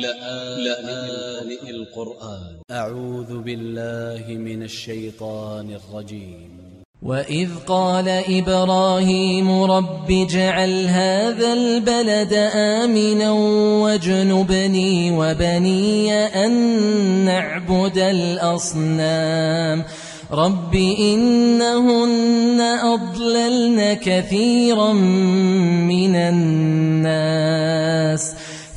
لآن القرآن. أ ع و ذ ب ا ل ل ه من ا ل ش ي ط ا ن ا ل ج ي م وإذ قال إبراهيم رب اجعل هذا البلد آمنا واجنبني وبني أن نعبد الأصنام. رب إنهن أضللن كثيرا من الناس.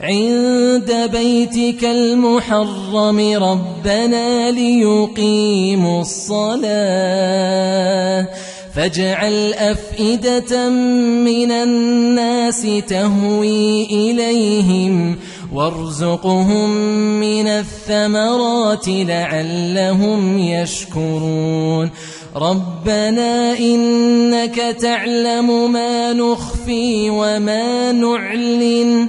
عند بيتك المحرم ربنا ليقيموا الصلاة. فاجعل أفئدة من الناس تهوي إليهم وارزقهم من الثمرات لعلهم يشكرون. ربنا إنك تعلم ما نخفي وما نعلن.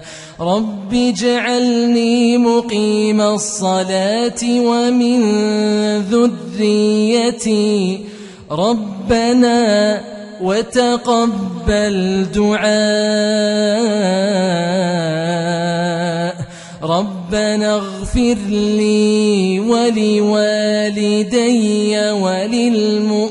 رب اجعلني مقيم الصلاة ومن ذريتي ربنا وتقبل دعاء ربنا اغفر لي ولوالدي وللمؤمنين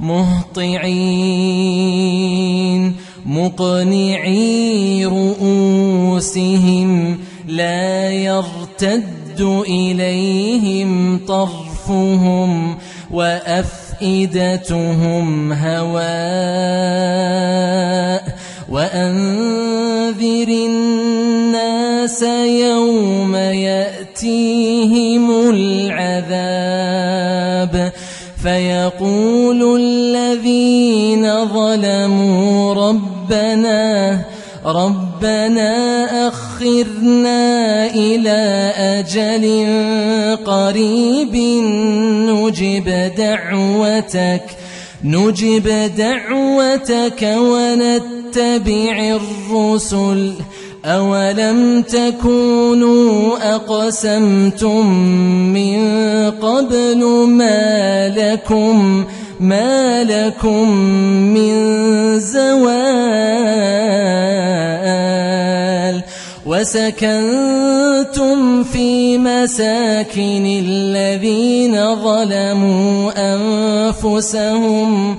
مهطعين مقنعي رؤوسهم لا يرتد إليهم طرفهم وأفئدتهم هواء. وأنذر الناس يوم يأتيهم العذاب فيقول الذين ظلموا ربنا ربنا أخرنا إلى أجل قريب نجب دعوتك نجب دعوتك ونتبع الرسل. أولم تكونوا أقسمتم من قبل ما لكم ما لكم من زوال وسكنتم في مساكن الذين ظلموا أنفسهم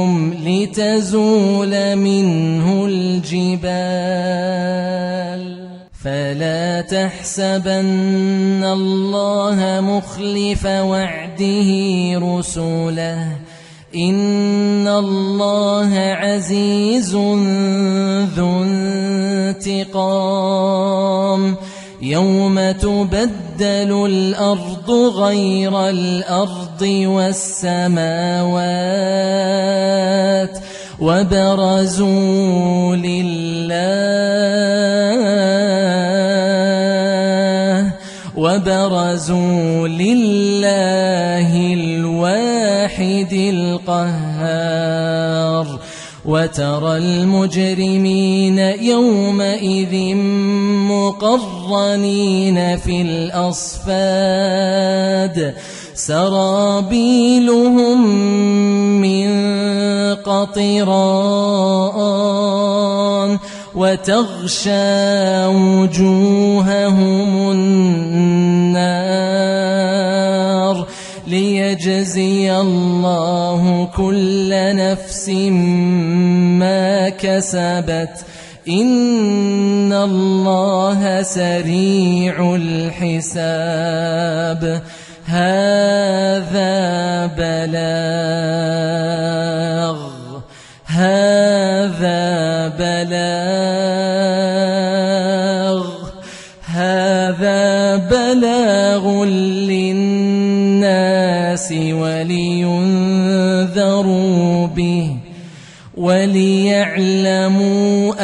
لتزول منه الجبال. فلا تحسبن الله مخلف وعده رسله. إن الله عزيز ذو انتقام. يوم تبدل الأرض غير الأرض والسماوات وبرزوا لله وبرزوا لله الواحد القهار وترى المجرمين يومئذ مقرنين في الأصفاد. سرابيلهم من قطران وتغشى وجوههم النار. ليجزي الله كل نفس ما كسبت. إن الله سريع الحساب هذا بلاغ هذا بلاغ هذا بلاغ للناس ولينذروا به وليعلموا